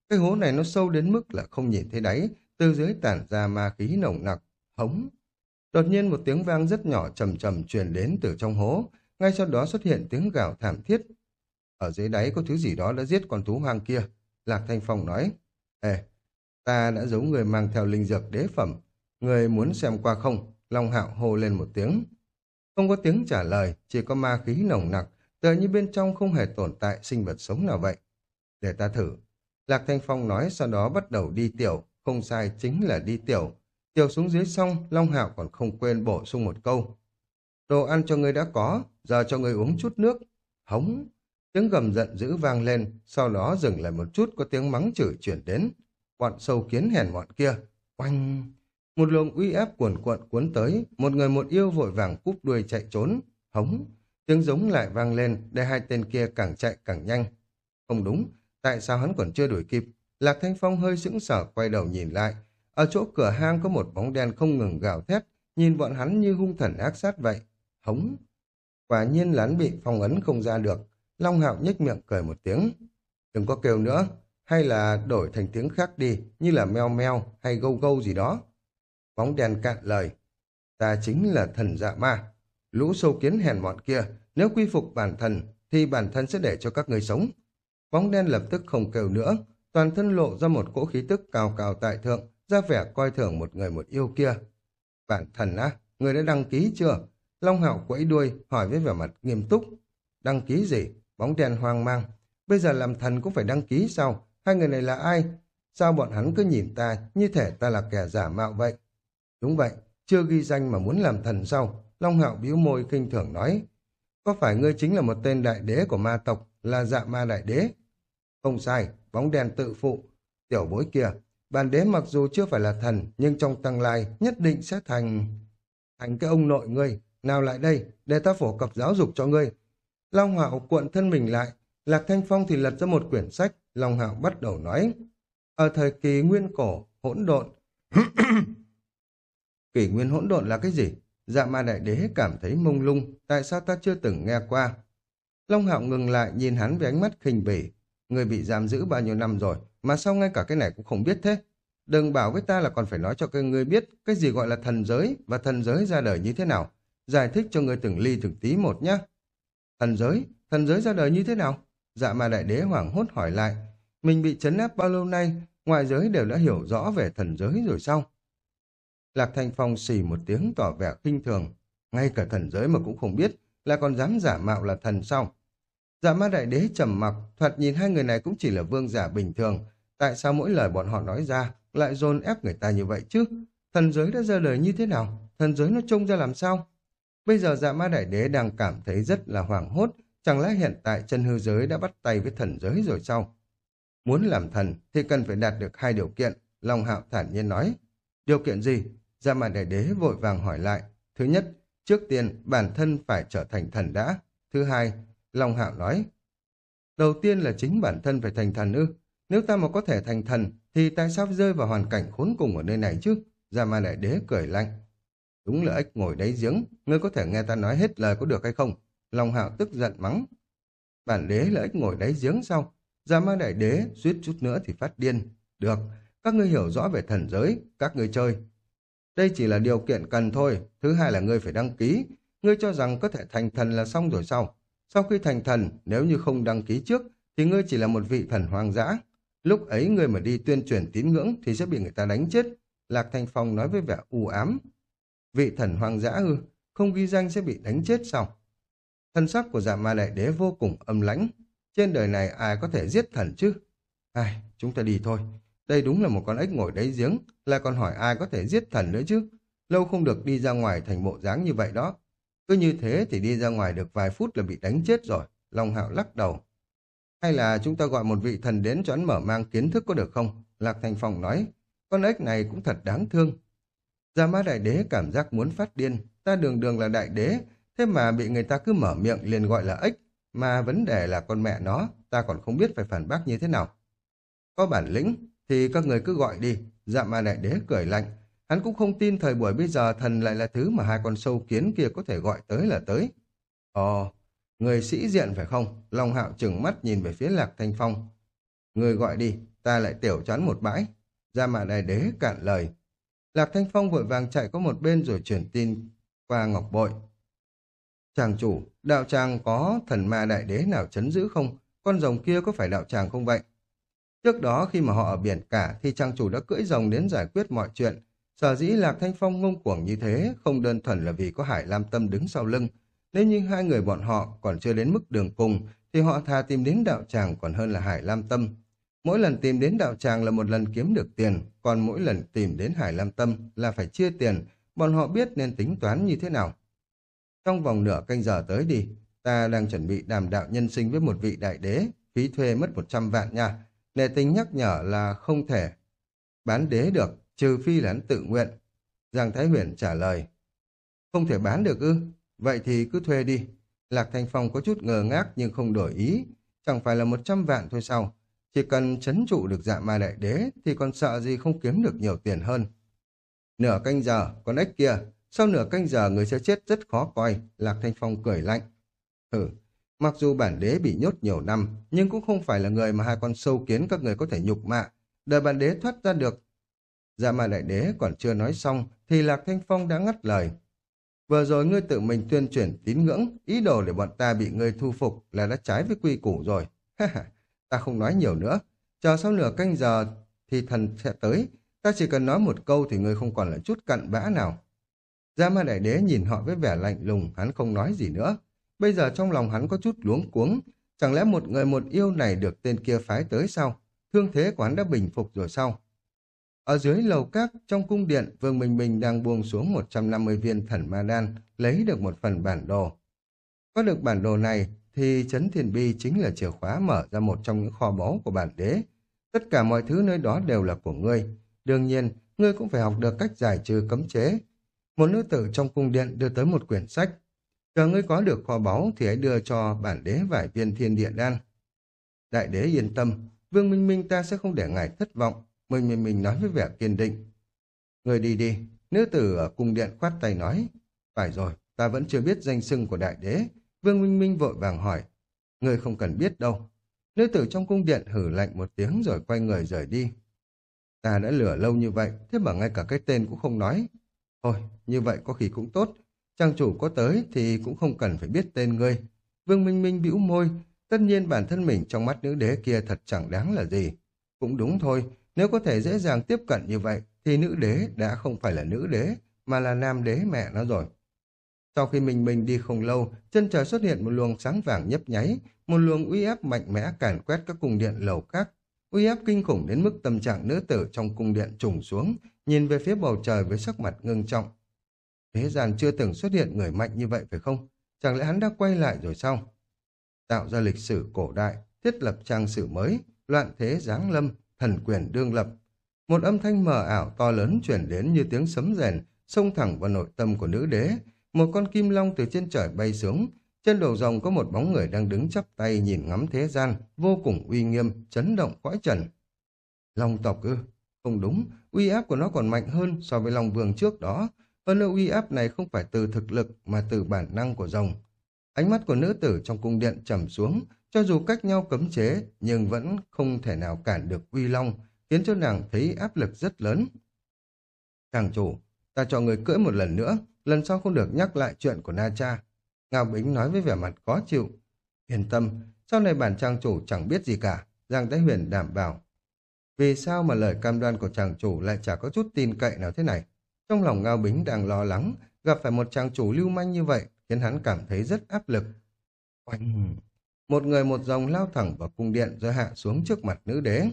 Cái hố này nó sâu đến mức là không nhìn thấy đáy, từ dưới tản ra ma khí nồng nặc, hống. Đột nhiên một tiếng vang rất nhỏ trầm trầm truyền đến từ trong hố, ngay sau đó xuất hiện tiếng gào thảm thiết. Ở dưới đáy có thứ gì đó đã giết con thú hoang kia. Lạc Thanh Phong nói, Ê, ta đã giấu người mang theo linh dược đế phẩm. Người muốn xem qua không? Long Hạo hô lên một tiếng. Không có tiếng trả lời, chỉ có ma khí nồng nặc, tựa như bên trong không hề tồn tại sinh vật sống nào vậy. Để ta thử. Lạc Thanh Phong nói sau đó bắt đầu đi tiểu, không sai chính là đi tiểu. Tiểu xuống dưới xong, Long Hạo còn không quên bổ sung một câu. Đồ ăn cho ngươi đã có, giờ cho ngươi uống chút nước. Hống! Tiếng gầm giận dữ vang lên, sau đó dừng lại một chút có tiếng mắng chửi chuyển đến. Bọn sâu kiến hèn mọn kia, oanh! Một luồng uy áp cuồn cuộn cuốn tới, một người một yêu vội vàng cúp đuôi chạy trốn. Hống! Tiếng giống lại vang lên, để hai tên kia càng chạy càng nhanh. Không đúng, tại sao hắn còn chưa đuổi kịp? Lạc Thanh Phong hơi sững sờ quay đầu nhìn lại. Ở chỗ cửa hang có một bóng đen không ngừng gào thét, nhìn bọn hắn như hung thần ác sát vậy. Hống! Quả nhiên lán bị phong ấn không ra được. Long Hạo nhếch miệng cười một tiếng. Đừng có kêu nữa, hay là đổi thành tiếng khác đi, như là meo meo hay gâu gâu gì đó. Bóng đen cạn lời. Ta chính là thần dạ ma. Lũ sâu kiến hèn mọn kia, nếu quy phục bản thân, thì bản thân sẽ để cho các người sống. Bóng đen lập tức không kêu nữa, toàn thân lộ ra một cỗ khí tức cao cao tại thượng, ra vẻ coi thường một người một yêu kia. Bản thân á, người đã đăng ký chưa? Long Hạo quẫy đuôi, hỏi với vẻ mặt nghiêm túc. Đăng ký gì? Bóng đen hoang mang. Bây giờ làm thần cũng phải đăng ký sao? Hai người này là ai? Sao bọn hắn cứ nhìn ta như thể ta là kẻ giả mạo vậy? Đúng vậy, chưa ghi danh mà muốn làm thần sao? Long Hạo bĩu môi kinh thường nói. Có phải ngươi chính là một tên đại đế của ma tộc, là dạ ma đại đế? Không sai, bóng đèn tự phụ. Tiểu bối kia, bản đế mặc dù chưa phải là thần, nhưng trong tương lai nhất định sẽ thành... Thành cái ông nội ngươi, nào lại đây, để ta phổ cập giáo dục cho ngươi. Long Hạo cuộn thân mình lại, Lạc Thanh Phong thì lật ra một quyển sách, Long Hạo bắt đầu nói. Ở thời kỳ nguyên cổ, hỗn độn. Kỷ nguyên hỗn độn là cái gì? Dạ ma đại đế cảm thấy mông lung, tại sao ta chưa từng nghe qua? Long Hạo ngừng lại nhìn hắn với ánh mắt khinh bỉ. Người bị giam giữ bao nhiêu năm rồi, mà sao ngay cả cái này cũng không biết thế? Đừng bảo với ta là còn phải nói cho cái người biết cái gì gọi là thần giới và thần giới ra đời như thế nào. Giải thích cho người từng ly từng tí một nhé. Thần giới? Thần giới ra đời như thế nào? Dạ mà đại đế hoảng hốt hỏi lại. Mình bị chấn áp bao lâu nay, ngoại giới đều đã hiểu rõ về thần giới rồi sao? Lạc Thanh Phong xì một tiếng tỏ vẻ khinh thường. Ngay cả thần giới mà cũng không biết, là còn dám giả mạo là thần sao? Dạ ma đại đế trầm mặc, thoạt nhìn hai người này cũng chỉ là vương giả bình thường. Tại sao mỗi lời bọn họ nói ra lại dồn ép người ta như vậy chứ? Thần giới đã ra đời như thế nào? Thần giới nó trông ra làm sao? Bây giờ dạ ma đại đế đang cảm thấy rất là hoảng hốt, chẳng lẽ hiện tại chân hư giới đã bắt tay với thần giới rồi sao? Muốn làm thần thì cần phải đạt được hai điều kiện, Long Hạo thản nhiên nói. Điều kiện gì? Dạ gia ma đại đế vội vàng hỏi lại. Thứ nhất, trước tiên bản thân phải trở thành thần đã. Thứ hai, Long Hạo nói. Đầu tiên là chính bản thân phải thành thần ư. Nếu ta mà có thể thành thần, thì tại sao rơi vào hoàn cảnh khốn cùng ở nơi này chứ? Dạ gia ma đại đế cười lạnh. Đúng là ếch ngồi đáy giếng, ngươi có thể nghe ta nói hết lời có được hay không? Long hạo tức giận mắng. Bản đế là ếch ngồi đáy giếng sao? Dạ gia ma đại đế, suýt chút nữa thì phát điên. Được, các ngươi hiểu rõ về thần giới, các ngươi chơi. Đây chỉ là điều kiện cần thôi, thứ hai là ngươi phải đăng ký. Ngươi cho rằng có thể thành thần là xong rồi sao? Sau khi thành thần, nếu như không đăng ký trước, thì ngươi chỉ là một vị thần hoang dã. Lúc ấy ngươi mà đi tuyên truyền tín ngưỡng thì sẽ bị người ta đánh chết. Lạc Thanh Phong nói với vẻ u ám. Vị thần hoang dã ư, không ghi danh sẽ bị đánh chết sao? Thân sắc của dạ ma đại đế vô cùng âm lãnh. Trên đời này ai có thể giết thần chứ? Ai, chúng ta đi thôi. Đây đúng là một con ếch ngồi đáy giếng, lại còn hỏi ai có thể giết thần nữa chứ? Lâu không được đi ra ngoài thành bộ dáng như vậy đó. Cứ như thế thì đi ra ngoài được vài phút là bị đánh chết rồi. Long hạo lắc đầu. Hay là chúng ta gọi một vị thần đến cho hắn mở mang kiến thức có được không? Lạc Thành Phong nói. Con ếch này cũng thật đáng thương. Gia ma Đại Đế cảm giác muốn phát điên, ta đường đường là đại đế, thế mà bị người ta cứ mở miệng liền gọi là ếch, mà vấn đề là con mẹ nó, ta còn không biết phải phản bác như thế nào. Có bản lĩnh, thì các người cứ gọi đi, dạ ma đại đế cười lạnh. Hắn cũng không tin thời buổi bây giờ thần lại là thứ mà hai con sâu kiến kia có thể gọi tới là tới. Ồ, người sĩ diện phải không? Long hạo trừng mắt nhìn về phía lạc thanh phong. Người gọi đi, ta lại tiểu chán một bãi. Dạ ma đại đế cạn lời. Lạc Thanh Phong vội vàng chạy có một bên rồi chuyển tin qua Ngọc Bội. Chàng chủ, đạo tràng có thần ma đại đế nào chấn giữ không? Con rồng kia có phải đạo tràng không vậy? Trước đó khi mà họ ở biển cả thì trang chủ đã cưỡi rồng đến giải quyết mọi chuyện. Sở dĩ Lạc Thanh Phong ngông cuồng như thế không đơn thuần là vì có Hải Lam Tâm đứng sau lưng. Nếu như hai người bọn họ còn chưa đến mức đường cùng thì họ thà tìm đến đạo tràng còn hơn là Hải Lam Tâm. Mỗi lần tìm đến đạo tràng là một lần kiếm được tiền, còn mỗi lần tìm đến Hải Lam Tâm là phải chia tiền, bọn họ biết nên tính toán như thế nào. Trong vòng nửa canh giờ tới đi, ta đang chuẩn bị đàm đạo nhân sinh với một vị đại đế, phí thuê mất 100 vạn nha. Lệ tình nhắc nhở là không thể bán đế được, trừ phi là hắn tự nguyện. Giang Thái Huyền trả lời. Không thể bán được ư? Vậy thì cứ thuê đi. Lạc Thanh Phong có chút ngờ ngác nhưng không đổi ý. Chẳng phải là 100 vạn thôi sao? Chỉ cần chấn trụ được dạ ma đại đế thì còn sợ gì không kiếm được nhiều tiền hơn. Nửa canh giờ, con ếch kia, sau nửa canh giờ người sẽ chết rất khó coi, Lạc Thanh Phong cười lạnh. Hừ, mặc dù bản đế bị nhốt nhiều năm, nhưng cũng không phải là người mà hai con sâu kiến các người có thể nhục mạ. đợi bản đế thoát ra được. Dạ mà đại đế còn chưa nói xong, thì Lạc Thanh Phong đã ngắt lời. Vừa rồi ngươi tự mình tuyên truyền tín ngưỡng, ý đồ để bọn ta bị ngươi thu phục là đã trái với quy củ rồi. ta không nói nhiều nữa. Chờ sau nửa canh giờ thì thần sẽ tới. Ta chỉ cần nói một câu thì ngươi không còn là chút cặn bã nào. Dạ Gia Ma Đại Đế nhìn họ với vẻ lạnh lùng, hắn không nói gì nữa. Bây giờ trong lòng hắn có chút luống cuống. Chẳng lẽ một người một yêu này được tên kia phái tới sao? Thương thế của hắn đã bình phục rồi sao? Ở dưới lầu các, trong cung điện, Vương bình bình đang buông xuống 150 viên thần ma đan, lấy được một phần bản đồ. Có được bản đồ này, thì Trấn Thiền Bi chính là chìa khóa mở ra một trong những kho báu của bản đế. Tất cả mọi thứ nơi đó đều là của ngươi. Đương nhiên, ngươi cũng phải học được cách giải trừ cấm chế, một nữ tử trong cung điện đưa tới một quyển sách. Chờ ngươi có được kho báu thì hãy đưa cho bản đế vài viên thiên địa đan. Đại đế yên tâm, vương minh minh ta sẽ không để ngài thất vọng. Minh minh minh nói với vẻ kiên định. Người đi đi, nữ tử ở cung điện khoát tay nói. Phải rồi, ta vẫn chưa biết danh xưng của đại đế. Vương Minh Minh vội vàng hỏi. Người không cần biết đâu. Nữ tử trong cung điện hử lạnh một tiếng rồi quay người rời đi. Ta đã lửa lâu như vậy, thế mà ngay cả cái tên cũng không nói. Thôi, như vậy có khi cũng tốt. Trang chủ có tới thì cũng không cần phải biết tên ngươi. Vương Minh Minh bĩu môi, tất nhiên bản thân mình trong mắt nữ đế kia thật chẳng đáng là gì. Cũng đúng thôi, nếu có thể dễ dàng tiếp cận như vậy, thì nữ đế đã không phải là nữ đế, mà là nam đế mẹ nó rồi. Sau khi mình mình đi không lâu, chân trời xuất hiện một luồng sáng vàng nhấp nháy, một luồng uy áp mạnh mẽ càn quét các cung điện lầu khác. Uy áp kinh khủng đến mức tâm trạng nữ tử trong cung điện trùng xuống, nhìn về phía bầu trời với sắc mặt ngưng trọng. Thế gian chưa từng xuất hiện người mạnh như vậy phải không? Chẳng lẽ hắn đã quay lại rồi sao? Tạo ra lịch sử cổ đại, thiết lập trang sử mới, loạn thế giáng lâm, thần quyền đương lập. Một âm thanh mờ ảo to lớn chuyển đến như tiếng sấm rèn, xông thẳng vào nội tâm của nữ đế. Một con kim long từ trên trời bay xuống, trên đầu rồng có một bóng người đang đứng chắp tay nhìn ngắm thế gian, vô cùng uy nghiêm, chấn động cõi trần. Long tộc ư? Không đúng, uy áp của nó còn mạnh hơn so với Long Vương trước đó. Hơn nữa uy áp này không phải từ thực lực mà từ bản năng của rồng. Ánh mắt của nữ tử trong cung điện trầm xuống, cho dù cách nhau cấm chế, nhưng vẫn không thể nào cản được uy long, khiến cho nàng thấy áp lực rất lớn. Chàng chủ, ta cho người cưỡi một lần nữa, lần sau không được nhắc lại chuyện của Na Cha. Ngao Bính nói với vẻ mặt khó chịu. Yên tâm, sau này bản trang chủ chẳng biết gì cả, Giang Thái Huyền đảm bảo. Vì sao mà lời cam đoan của chàng chủ lại chả có chút tin cậy nào thế này? Trong lòng Ngao Bính đang lo lắng, gặp phải một chàng chủ lưu manh như vậy, khiến hắn cảm thấy rất áp lực. Oanh! Một người một dòng lao thẳng vào cung điện rồi hạ xuống trước mặt nữ đế.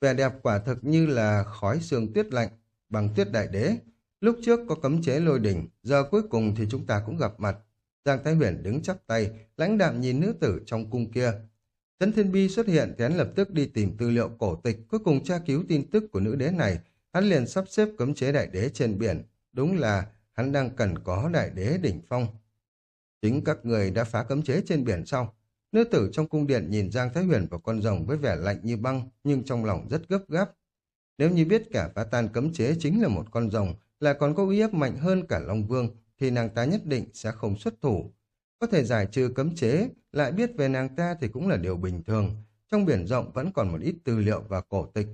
Vẻ đẹp quả thực như là khói sương tuyết lạnh, bằng tuyết đại đế. Lúc trước có cấm chế lôi đỉnh, giờ cuối cùng thì chúng ta cũng gặp mặt. Giang Thái Huyền đứng chắp tay, lãnh đạm nhìn nữ tử trong cung kia, Tấn Thiên Bi xuất hiện thì hắn lập tức đi tìm tư liệu cổ tịch, cuối cùng tra cứu tin tức của nữ đế này. Hắn liền sắp xếp cấm chế đại đế trên biển. Đúng là hắn đang cần có đại đế đỉnh phong. Chính các người đã phá cấm chế trên biển sau. Nữ tử trong cung điện nhìn Giang Thái Huyền và con rồng với vẻ lạnh như băng, nhưng trong lòng rất gấp gáp. Nếu như biết cả phá tan cấm chế chính là một con rồng, là còn có uy áp mạnh hơn cả Long Vương, thì nàng ta nhất định sẽ không xuất thủ. Có thể giải trừ cấm chế, lại biết về nàng ta thì cũng là điều bình thường. Trong biển rộng vẫn còn một ít tư liệu và cổ tịch.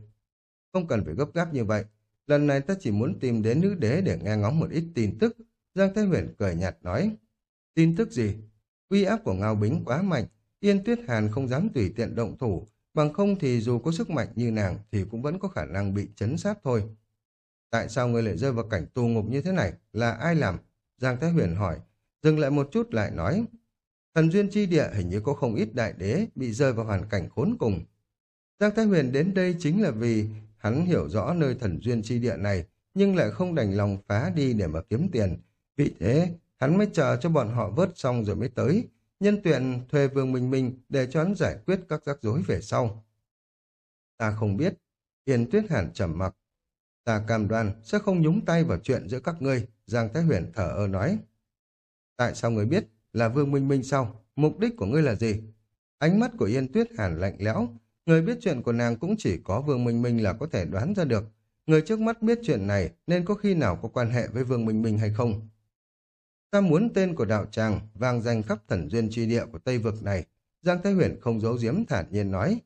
Không cần phải gấp gáp như vậy. Lần này ta chỉ muốn tìm đến nữ đế để nghe ngóng một ít tin tức. Giang Thái Huyền cười nhạt nói. Tin tức gì? Uy áp của Ngao Bính quá mạnh. Yên Tuyết Hàn không dám tùy tiện động thủ. Bằng không thì dù có sức mạnh như nàng thì cũng vẫn có khả năng bị chấn sát thôi. Tại sao ngươi lại rơi vào cảnh tù ngục như thế này? Là ai làm? Giang Thái Huyền hỏi. Dừng lại một chút lại nói. Thần duyên chi địa hình như có không ít đại đế bị rơi vào hoàn cảnh khốn cùng. Giang Thái Huyền đến đây chính là vì hắn hiểu rõ nơi thần duyên chi địa này, nhưng lại không đành lòng phá đi để mà kiếm tiền. Vì thế, hắn mới chờ cho bọn họ vớt xong rồi mới tới. Nhân tuyện thuê Vương Minh Minh để cho hắn giải quyết các rắc rối về sau. Ta không biết. Yên Tuyết Hàn trầm mặc. Ta cam đoan sẽ không nhúng tay vào chuyện giữa các ngươi, Giang Thái Huyền thở ơ nói. Tại sao ngươi biết là Vương Minh Minh sao? Mục đích của ngươi là gì? Ánh mắt của Yên Tuyết Hàn lạnh lẽo. Người biết chuyện của nàng cũng chỉ có Vương Minh Minh là có thể đoán ra được. Người trước mắt biết chuyện này nên có khi nào có quan hệ với Vương Minh Minh hay không? Ta muốn tên của đạo tràng vang danh khắp thần duyên tri địa của Tây Vực này. Giang Thái Huyền không giấu giếm thản nhiên nói.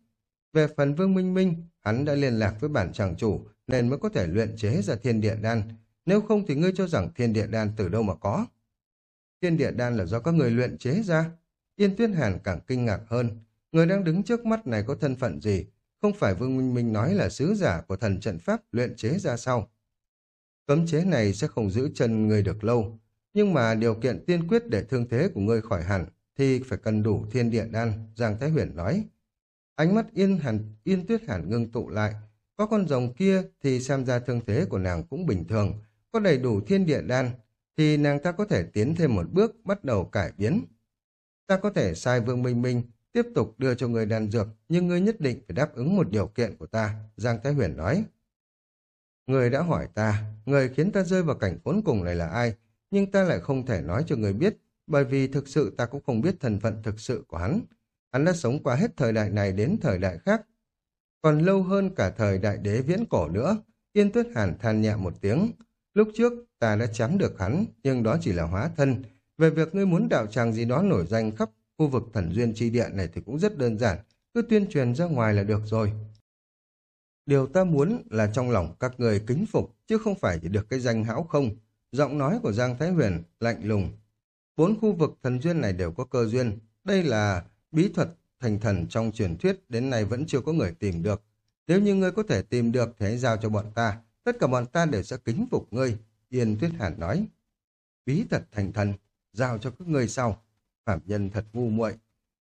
Về phần Vương Minh Minh, hắn đã liên lạc với bản tràng chủ nên mới có thể luyện chế ra thiên địa đan. Nếu không thì ngươi cho rằng thiên địa đan từ đâu mà có. Thiên địa đan là do các người luyện chế ra. Yên Tuyết Hàn càng kinh ngạc hơn. Người đang đứng trước mắt này có thân phận gì? Không phải Vương Minh Minh nói là sứ giả của thần trận pháp luyện chế ra sao? Cấm chế này sẽ không giữ chân người được lâu. Nhưng mà điều kiện tiên quyết để thương thế của ngươi khỏi hẳn thì phải cần đủ thiên địa đan, Giang Thái Huyền nói. Ánh mắt yên hẳn, yên tuyết hàn ngưng tụ lại. Có con rồng kia thì xem ra thương thế của nàng cũng bình thường. Có đầy đủ thiên địa đan thì nàng ta có thể tiến thêm một bước bắt đầu cải biến. Ta có thể sai Vương Minh Minh tiếp tục đưa cho người đan dược nhưng ngươi nhất định phải đáp ứng một điều kiện của ta, Giang Thái Huyền nói. Người đã hỏi ta, người khiến ta rơi vào cảnh khốn cùng này là ai, nhưng ta lại không thể nói cho người biết, bởi vì thực sự ta cũng không biết thân phận thực sự của hắn. Hắn đã sống qua hết thời đại này đến thời đại khác. Còn lâu hơn cả thời đại đế viễn cổ nữa, Yên Tuyết Hàn than nhẹ một tiếng. Lúc trước ta đã chấm được hắn, nhưng đó chỉ là hóa thân. Về việc ngươi muốn đạo tràng gì đó nổi danh khắp khu vực thần duyên chi địa này thì cũng rất đơn giản, cứ tuyên truyền ra ngoài là được rồi. Điều ta muốn là trong lòng các người kính phục, chứ không phải chỉ được cái danh hão không. Giọng nói của Giang Thái Huyền lạnh lùng. Bốn khu vực thần duyên này đều có cơ duyên. Đây là bí thuật thành thần trong truyền thuyết đến nay vẫn chưa có người tìm được. Nếu như ngươi có thể tìm được thì hãy giao cho bọn ta. Tất cả bọn ta đều sẽ kính phục ngươi. Yên Tuyết Hàn nói. Bí thuật thành thần, giao cho các ngươi sau. Phạm nhân thật ngu muội.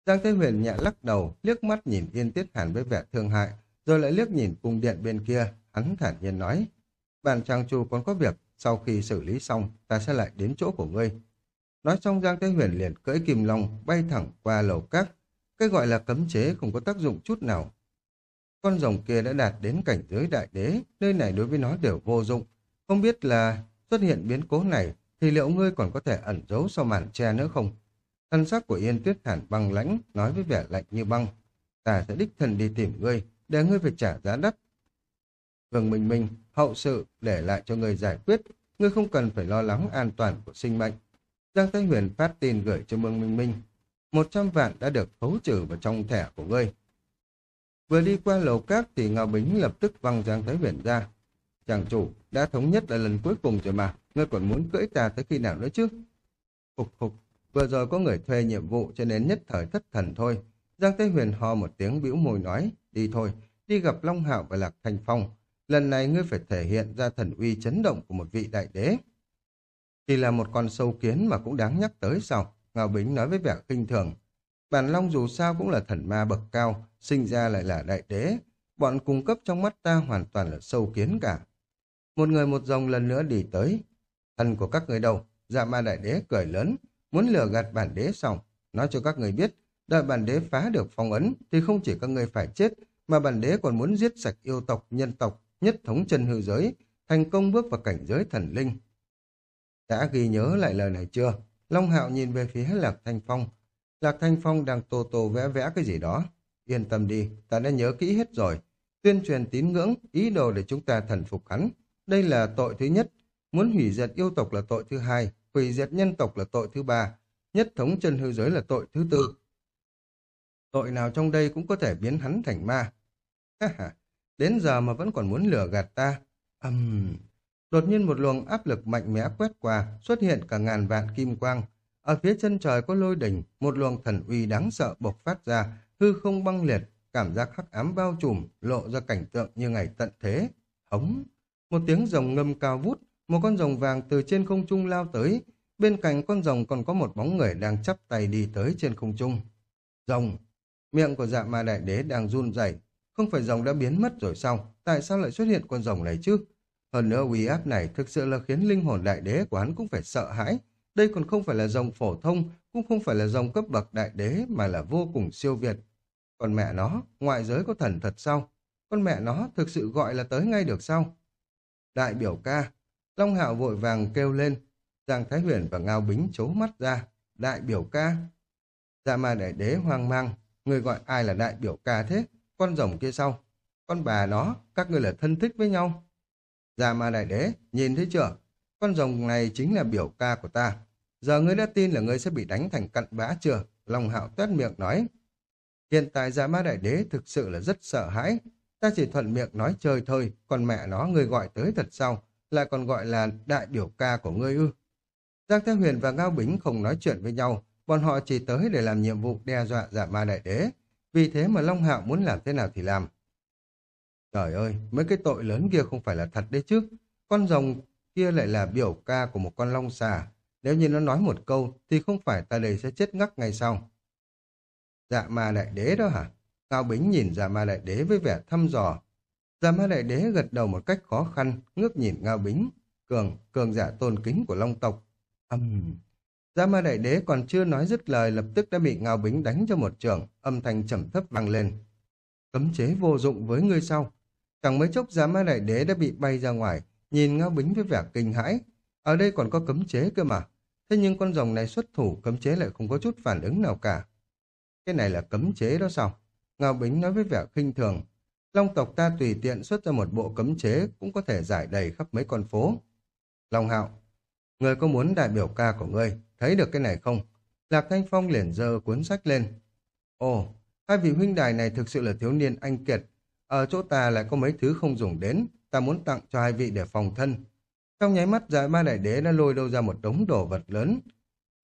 Giang Thế Huyền nhẹ lắc đầu, liếc mắt nhìn Yên Tiết Hàn với vẻ thương hại, rồi lại liếc nhìn cung điện bên kia, hắn thản nhiên nói. bạn trang chủ còn có việc, sau khi xử lý xong, ta sẽ lại đến chỗ của ngươi. Nói xong Giang Thế Huyền liền cưỡi kim long bay thẳng qua lầu các. Cái gọi là cấm chế không có tác dụng chút nào. Con rồng kia đã đạt đến cảnh giới đại đế, nơi này đối với nó đều vô dụng. Không biết là xuất hiện biến cố này thì liệu ngươi còn có thể ẩn giấu sau màn che nữa không? Thân sắc của Yên Tuyết Hàn băng lãnh, nói với vẻ lạnh như băng. Ta sẽ đích thân đi tìm ngươi, để ngươi phải trả giá đắt. Vương Minh Minh, hậu sự để lại cho ngươi giải quyết, ngươi không cần phải lo lắng an toàn của sinh mệnh. Giang Thái Huyền phát tin gửi cho Vương Minh Minh. Một trăm vạn đã được khấu trừ vào trong thẻ của ngươi. Vừa đi qua lầu cát thì Ngao Bính lập tức văng Giang Thái Huyền ra. Chàng chủ, đã thống nhất là lần cuối cùng rồi mà, ngươi còn muốn cưỡi ta tới khi nào nữa chứ? Hục phục, vừa rồi có người thuê nhiệm vụ cho nên nhất thời thất thần thôi. Giang Thế Huyền ho một tiếng bĩu môi nói, đi thôi, đi gặp Long Hạo và Lạc Thanh Phong. Lần này ngươi phải thể hiện ra thần uy chấn động của một vị đại đế. Chỉ là một con sâu kiến mà cũng đáng nhắc tới sao? Ngao Bính nói với vẻ kinh thường. Bản Long dù sao cũng là thần ma bậc cao, sinh ra lại là đại đế. Bọn cung cấp trong mắt ta hoàn toàn là sâu kiến cả. Một người một dòng lần nữa đi tới. Thần của các người đâu? Dạ ma đại đế cười lớn, muốn lừa gạt bản đế xong. Nói cho các người biết, đợi bản đế phá được phong ấn thì không chỉ các người phải chết, mà bản đế còn muốn giết sạch yêu tộc, nhân tộc, nhất thống chân hư giới, thành công bước vào cảnh giới thần linh. Đã ghi nhớ lại lời này chưa? Long Hạo nhìn về phía Lạc Thanh Phong. Lạc Thanh Phong đang tô tô vẽ vẽ cái gì đó. Yên tâm đi, ta đã nhớ kỹ hết rồi. Tuyên truyền tín ngưỡng, ý đồ để chúng ta thần phục hắn. Đây là tội thứ nhất. Muốn hủy diệt yêu tộc là tội thứ hai. Hủy diệt nhân tộc là tội thứ ba. Nhất thống chân hư giới là tội thứ tư. Tội nào trong đây cũng có thể biến hắn thành ma. Đến giờ mà vẫn còn muốn lừa gạt ta. Uhm. Đột nhiên một luồng áp lực mạnh mẽ quét qua, xuất hiện cả ngàn vạn kim quang. Ở phía chân trời có lôi đỉnh, một luồng thần uy đáng sợ bộc phát ra, hư không băng liệt, cảm giác hắc ám bao trùm, lộ ra cảnh tượng như ngày tận thế. Hống! Một tiếng rồng ngâm cao vút, một con rồng vàng từ trên không trung lao tới. Bên cạnh con rồng còn có một bóng người đang chắp tay đi tới trên không trung. Rồng! Miệng của dạ ma đại đế đang run rẩy Không phải rồng đã biến mất rồi sao? Tại sao lại xuất hiện con rồng này chứ? Hơn nữa uy áp này thực sự là khiến linh hồn đại đế của hắn cũng phải sợ hãi, Đây còn không phải là rồng phổ thông, cũng không phải là rồng cấp bậc đại đế mà là vô cùng siêu việt. Còn mẹ nó, ngoại giới có thần thật sao? Con mẹ nó thực sự gọi là tới ngay được sao? Đại biểu ca, Long Hạo vội vàng kêu lên, Giang Thái Huyền và Ngao Bính chố mắt ra, đại biểu ca. Dạ Ma đại đế hoang mang, người gọi ai là đại biểu ca thế? Con rồng kia sau, con bà nó, các người là thân thích với nhau. Dạ Ma đại đế, nhìn thấy chưa? Con rồng này chính là biểu ca của ta. Giờ ngươi đã tin là ngươi sẽ bị đánh thành cặn bã chưa? Long hạo tuét miệng nói. Hiện tại Dạ Ma Đại Đế thực sự là rất sợ hãi. Ta chỉ thuận miệng nói chơi thôi, còn mẹ nó người gọi tới thật sao? Lại còn gọi là đại biểu ca của ngươi ư? Giang Thế Huyền và Ngao Bính không nói chuyện với nhau, bọn họ chỉ tới để làm nhiệm vụ đe dọa Dạ Ma Đại Đế. Vì thế mà Long Hạo muốn làm thế nào thì làm. Trời ơi, mấy cái tội lớn kia không phải là thật đấy chứ. Con rồng kia lại là biểu ca của một con long xà. Nếu như nó nói một câu thì không phải ta đây sẽ chết ngắc ngay sau. Dạ ma đại đế đó hả? Cao Bính nhìn dạ ma đại đế với vẻ thăm dò. Già ma đại đế gật đầu một cách khó khăn, ngước nhìn Ngao Bính. Cường, cường giả tôn kính của long tộc. Âm... Uhm. Dạ ma đại đế còn chưa nói dứt lời lập tức đã bị Ngao Bính đánh cho một trường, âm thanh trầm thấp vang lên. Cấm chế vô dụng với ngươi sau. Chẳng mấy chốc giá ma đại đế đã bị bay ra ngoài, nhìn Ngao Bính với vẻ kinh hãi. Ở đây còn có cấm chế cơ mà. Thế nhưng con rồng này xuất thủ cấm chế lại không có chút phản ứng nào cả. Cái này là cấm chế đó sao? Ngao Bính nói với vẻ khinh thường. Long tộc ta tùy tiện xuất ra một bộ cấm chế cũng có thể giải đầy khắp mấy con phố. Long Hạo, người có muốn đại biểu ca của ngươi, thấy được cái này không? Lạc Thanh Phong liền dơ cuốn sách lên. Ồ, hai vị huynh đài này thực sự là thiếu niên anh kiệt. Ở chỗ ta lại có mấy thứ không dùng đến, ta muốn tặng cho hai vị để phòng thân. Trong nháy mắt giải ma đại đế đã lôi đâu ra một đống đồ vật lớn.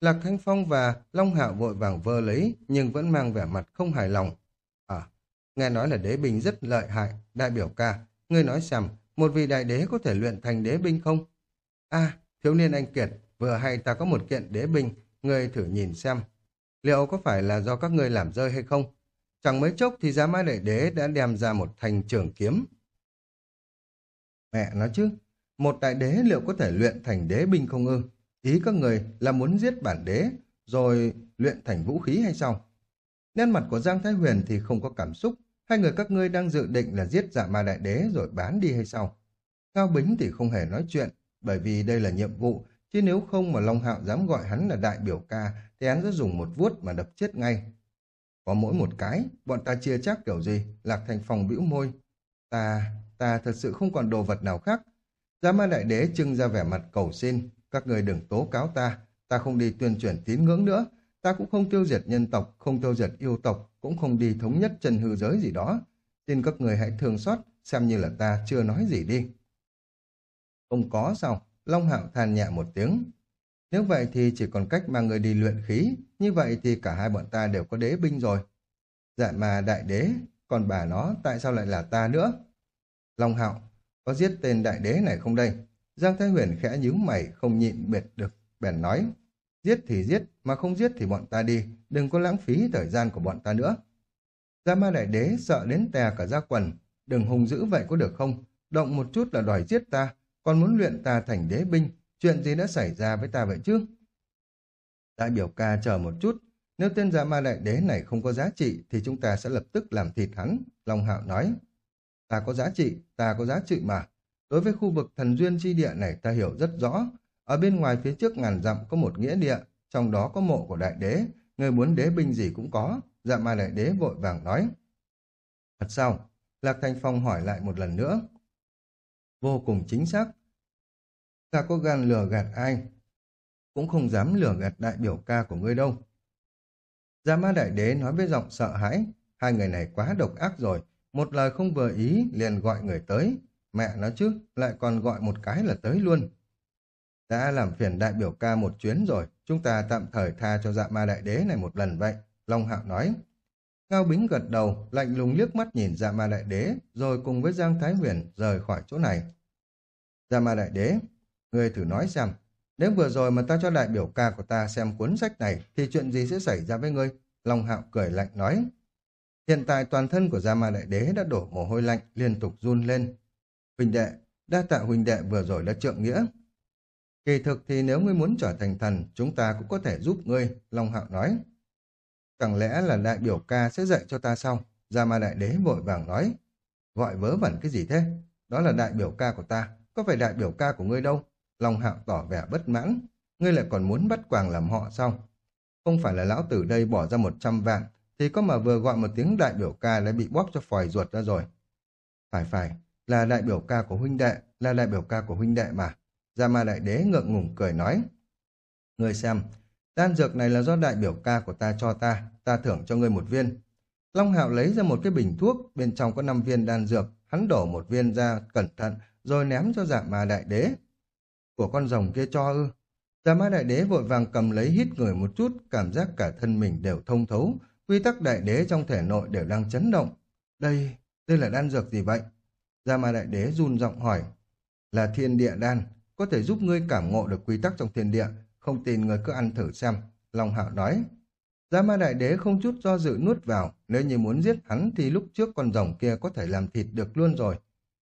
Lạc Thanh Phong và Long Hạo vội vàng vơ lấy, nhưng vẫn mang vẻ mặt không hài lòng. Nghe nói là đế binh rất lợi hại, đại biểu ca. Ngươi nói xem, một vị đại đế có thể luyện thành đế binh không? À, thiếu niên anh Kiệt, vừa hay ta có một kiện đế binh, ngươi thử nhìn xem. Liệu có phải là do các ngươi làm rơi hay không? Chẳng mấy chốc thì giá mã đại đế đã đem ra một thành trường kiếm. Mẹ nói chứ, một đại đế liệu có thể luyện thành đế binh không ư? Ý các người là muốn giết bản đế, rồi luyện thành vũ khí hay sao? Nét mặt của Giang Thái Huyền thì không có cảm xúc. Hai người các ngươi đang dự định là giết dạ ma đại đế rồi bán đi hay sao? Cao Bính thì không hề nói chuyện, bởi vì đây là nhiệm vụ, chứ nếu không mà Long Hạo dám gọi hắn là đại biểu ca, thì hắn sẽ dùng một vuốt mà đập chết ngay. Có mỗi một cái, bọn ta chia chắc kiểu gì, Lạc Thành Phong bĩu môi. Ta, ta thật sự không còn đồ vật nào khác. Giá ma đại đế trưng ra vẻ mặt cầu xin, các người đừng tố cáo ta, ta không đi tuyên truyền tín ngưỡng nữa, ta cũng không tiêu diệt nhân tộc, không tiêu diệt yêu tộc, cũng không đi thống nhất chân hư giới gì đó. Xin các người hãy thương xót, xem như là ta chưa nói gì đi. Không có sao, Long Hạo than nhẹ một tiếng. Nếu vậy thì chỉ còn cách mà người đi luyện khí, như vậy thì cả hai bọn ta đều có đế binh rồi. Dạ mà đại đế, còn bà nó tại sao lại là ta nữa? Long Hạo, có giết tên đại đế này không đây? Giang Thái Huyền khẽ nhíu mày, không nhịn biệt được, bèn nói. Giết thì giết, mà không giết thì bọn ta đi, đừng có lãng phí thời gian của bọn ta nữa. Gia Ma Đại Đế sợ đến tè cả da quần, đừng hùng dữ vậy có được không? Động một chút là đòi giết ta, còn muốn luyện ta thành đế binh, chuyện gì đã xảy ra với ta vậy chứ? Đại biểu ca chờ một chút, nếu tên Gia Ma Đại Đế này không có giá trị thì chúng ta sẽ lập tức làm thịt hắn, Long Hạo nói. Ta có giá trị, ta có giá trị mà. Đối với khu vực thần duyên chi địa này ta hiểu rất rõ. Ở bên ngoài phía trước ngàn dặm có một nghĩa địa, trong đó có mộ của đại đế, người muốn đế binh gì cũng có. Dạ ma đại đế vội vàng nói. Thật sao? Lạc Thanh Phong hỏi lại một lần nữa. Vô cùng chính xác. Ta có gan lừa gạt ai? Cũng không dám lừa gạt đại biểu ca của ngươi đâu. Dạ ma đại đế nói với giọng sợ hãi. Hai người này quá độc ác rồi. Một lời không vừa ý liền gọi người tới. Mẹ nó chứ, lại còn gọi một cái là tới luôn. Đã làm phiền đại biểu ca một chuyến rồi, chúng ta tạm thời tha cho dạ ma đại đế này một lần vậy, Long Hạo nói. Ngao Bính gật đầu, lạnh lùng liếc mắt nhìn dạ ma đại đế, rồi cùng với Giang Thái Huyền rời khỏi chỗ này. Dạ ma đại đế, ngươi thử nói xem, nếu vừa rồi mà ta cho đại biểu ca của ta xem cuốn sách này, thì chuyện gì sẽ xảy ra với ngươi? Long Hạo cười lạnh nói. Hiện tại toàn thân của Gia Ma Đại Đế đã đổ mồ hôi lạnh, liên tục run lên. Huỳnh đệ, đa tạ huỳnh đệ vừa rồi đã trượng nghĩa. Kỳ thực thì nếu ngươi muốn trở thành thần, chúng ta cũng có thể giúp ngươi, Long Hạo nói. Chẳng lẽ là đại biểu ca sẽ dạy cho ta sao? Gia Ma Đại Đế vội vàng nói. Gọi vớ vẩn cái gì thế? Đó là đại biểu ca của ta, có phải đại biểu ca của ngươi đâu? Long Hạo tỏ vẻ bất mãn. Ngươi lại còn muốn bắt quàng làm họ sao? Không phải là lão tử đây bỏ ra một trăm vạn, thì có mà vừa gọi một tiếng đại biểu ca đã bị bóp cho phòi ruột ra rồi. Phải phải, là đại biểu ca của huynh đệ, là đại biểu ca của huynh đệ mà. Gia Ma Đại Đế ngượng ngùng cười nói. người xem, đan dược này là do đại biểu ca của ta cho ta, ta thưởng cho ngươi một viên. Long Hạo lấy ra một cái bình thuốc, bên trong có 5 viên đan dược, hắn đổ một viên ra cẩn thận, rồi ném cho dạ ma đại đế. Của con rồng kia cho ư. Dạ ma đại đế vội vàng cầm lấy hít người một chút, cảm giác cả thân mình đều thông thấu, quy tắc đại đế trong thể nội đều đang chấn động. Đây, đây là đan dược gì vậy? Gia ma đại đế run giọng hỏi. Là thiên địa đan, có thể giúp ngươi cảm ngộ được quy tắc trong thiên địa, không tin ngươi cứ ăn thử xem. Long Hạo nói. Giá ma đại đế không chút do dự nuốt vào, nếu như muốn giết hắn thì lúc trước con rồng kia có thể làm thịt được luôn rồi.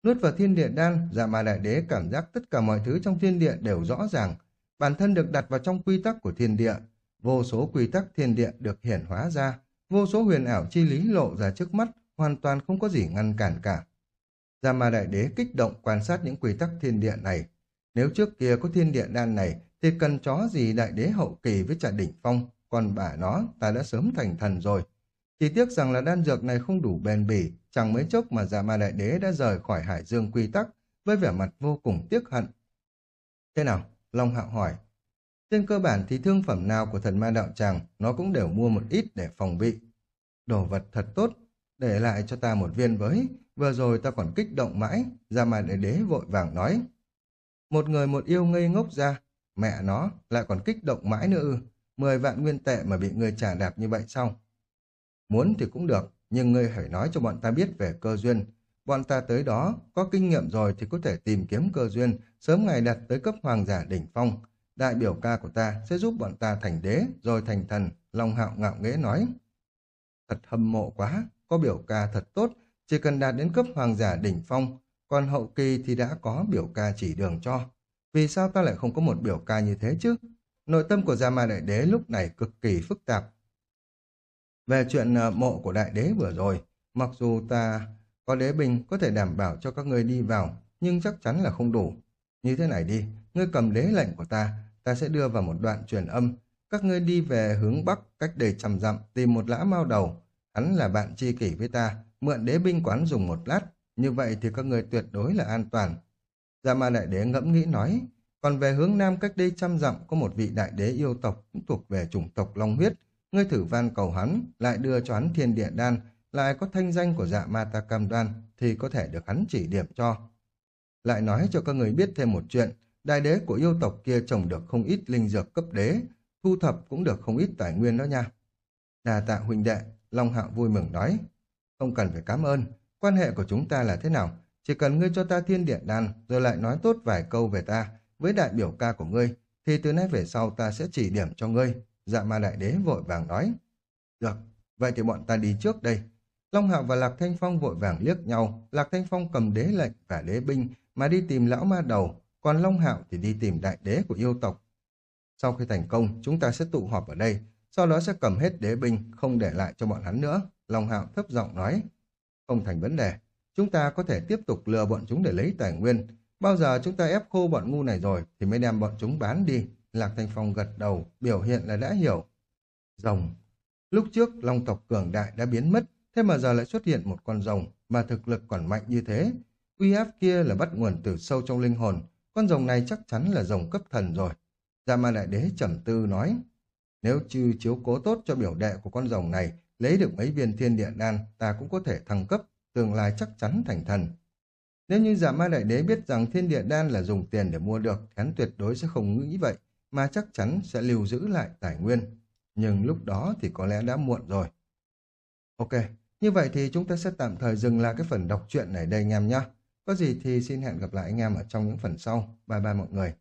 Nuốt vào thiên địa đan, Giả ma đại đế cảm giác tất cả mọi thứ trong thiên địa đều rõ ràng. Bản thân được đặt vào trong quy tắc của thiên địa. Vô số quy tắc thiên địa được hiển hóa ra, vô số huyền ảo chi lý lộ ra trước mắt, hoàn toàn không có gì ngăn cản cả. Giả ma đại đế kích động quan sát những quy tắc thiên địa này. Nếu trước kia có thiên địa đan này, thì cần chó gì đại đế hậu kỳ với trả đỉnh phong, còn bà nó ta đã sớm thành thần rồi. Chỉ tiếc rằng là đan dược này không đủ bền bỉ, chẳng mấy chốc mà giả ma đại đế đã rời khỏi hải dương quy tắc, với vẻ mặt vô cùng tiếc hận. Thế nào? Long Hạo hỏi. Trên cơ bản thì thương phẩm nào của thần ma đạo tràng, nó cũng đều mua một ít để phòng bị. Đồ vật thật tốt, để lại cho ta một viên với, vừa rồi ta còn kích động mãi, giả ma đại đế vội vàng nói. Một người một yêu ngây ngốc ra, mẹ nó lại còn kích động mãi nữa ư, 10 vạn nguyên tệ mà bị người trả đạp như vậy sao? Muốn thì cũng được, nhưng ngươi hãy nói cho bọn ta biết về cơ duyên. Bọn ta tới đó, có kinh nghiệm rồi thì có thể tìm kiếm cơ duyên, sớm ngày đặt tới cấp hoàng giả đỉnh phong. Đại biểu ca của ta sẽ giúp bọn ta thành đế, rồi thành thần, Long Hạo ngạo nghễ nói. Thật hâm mộ quá, có biểu ca thật tốt, chỉ cần đạt đến cấp hoàng giả đỉnh phong, còn hậu kỳ thì đã có biểu ca chỉ đường cho. Vì sao ta lại không có một biểu ca như thế chứ? Nội tâm của Gia Ma Đại Đế lúc này cực kỳ phức tạp. Về chuyện ờ, mộ của Đại Đế vừa rồi, mặc dù ta có đế binh có thể đảm bảo cho các ngươi đi vào, nhưng chắc chắn là không đủ. Như thế này đi, ngươi cầm đế lệnh của ta, ta sẽ đưa vào một đoạn truyền âm. Các ngươi đi về hướng Bắc cách đây trăm dặm tìm một lã mao đầu. Hắn là bạn tri kỷ với ta, mượn đế binh quán dùng một lát. Như vậy thì các người tuyệt đối là an toàn. Gia Ma Đại Đế ngẫm nghĩ nói, còn về hướng nam cách đây trăm dặm có một vị đại đế yêu tộc cũng thuộc về chủng tộc Long huyết. Ngươi thử van cầu hắn, lại đưa cho hắn thiên địa đan, lại có thanh danh của dạ ma ta cam đoan, thì có thể được hắn chỉ điểm cho. Lại nói cho các người biết thêm một chuyện, đại đế của yêu tộc kia trồng được không ít linh dược cấp đế, thu thập cũng được không ít tài nguyên đó nha. Đà tạ huynh đệ, Long Hạo vui mừng nói. Không cần phải cảm ơn, quan hệ của chúng ta là thế nào? Chỉ cần ngươi cho ta thiên địa đan, rồi lại nói tốt vài câu về ta, với đại biểu ca của ngươi, thì từ nay về sau ta sẽ chỉ điểm cho ngươi. Dạ ma đại đế vội vàng nói. Được, vậy thì bọn ta đi trước đây. Long Hạo và Lạc Thanh Phong vội vàng liếc nhau, Lạc Thanh Phong cầm đế lệnh và đế binh mà đi tìm lão ma đầu, còn Long Hạo thì đi tìm đại đế của yêu tộc. Sau khi thành công, chúng ta sẽ tụ họp ở đây, sau đó sẽ cầm hết đế binh, không để lại cho bọn hắn nữa. Long Hạo thấp giọng nói, không thành vấn đề, chúng ta có thể tiếp tục lừa bọn chúng để lấy tài nguyên, Bao giờ chúng ta ép khô bọn ngu này rồi thì mới đem bọn chúng bán đi. Lạc Thanh Phong gật đầu, biểu hiện là đã hiểu. Rồng. Lúc trước long tộc cường đại đã biến mất, thế mà giờ lại xuất hiện một con rồng mà thực lực còn mạnh như thế. Uy áp kia là bắt nguồn từ sâu trong linh hồn, con rồng này chắc chắn là rồng cấp thần rồi. Gia Ma Đại Đế trầm tư nói, nếu chư chiếu cố tốt cho biểu đệ của con rồng này, lấy được mấy viên thiên địa đan, ta cũng có thể thăng cấp, tương lai chắc chắn thành thần. Nếu như giả ma đại đế biết rằng thiên địa đan là dùng tiền để mua được, hắn tuyệt đối sẽ không nghĩ vậy, mà chắc chắn sẽ lưu giữ lại tài nguyên. Nhưng lúc đó thì có lẽ đã muộn rồi. Ok, như vậy thì chúng ta sẽ tạm thời dừng lại cái phần đọc truyện này đây anh em nhé. Có gì thì xin hẹn gặp lại anh em ở trong những phần sau. Bye bye mọi người.